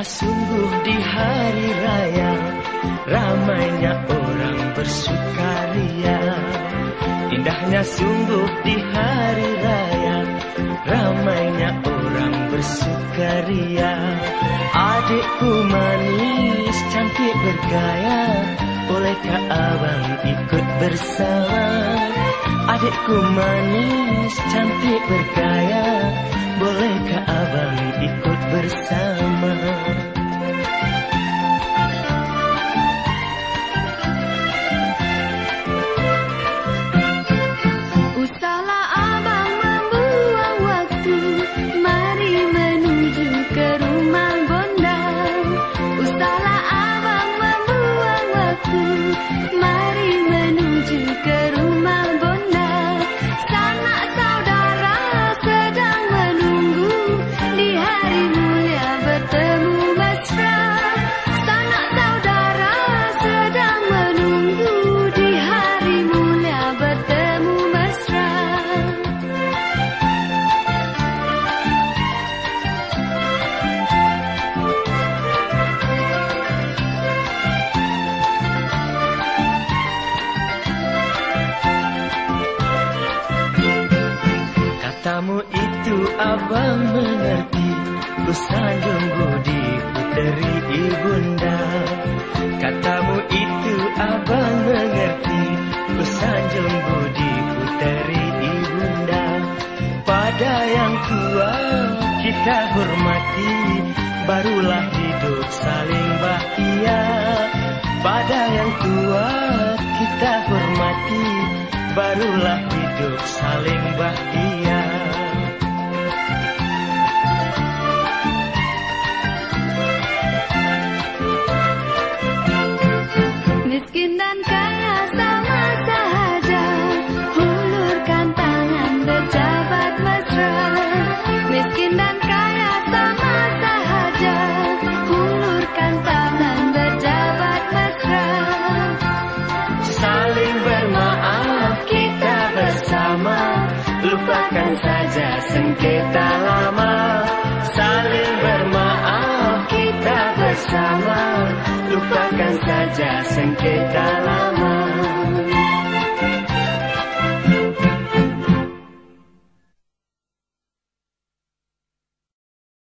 Sungguh di hari raya Ramainya orang bersukaria Indahnya sungguh di hari raya Ramainya orang bersukaria Adikku manis, cantik bergaya Bolehkah abang ikut bersama? Adikku manis, cantik bergaya Bolehkah abang ikut bersama Katamu itu abang mengerti. Ku sanjung budi puteri ibunda. Katamu itu abang mengerti. Ku sanjung budi puteri ibunda. Pada yang tua kita hormati Barulah hidup saling bahagia. Pada yang tua kita hormati Barulah hidup saling bahagia sengketa lama Saling bermaaf kita bersama. Lupakan saja sengketa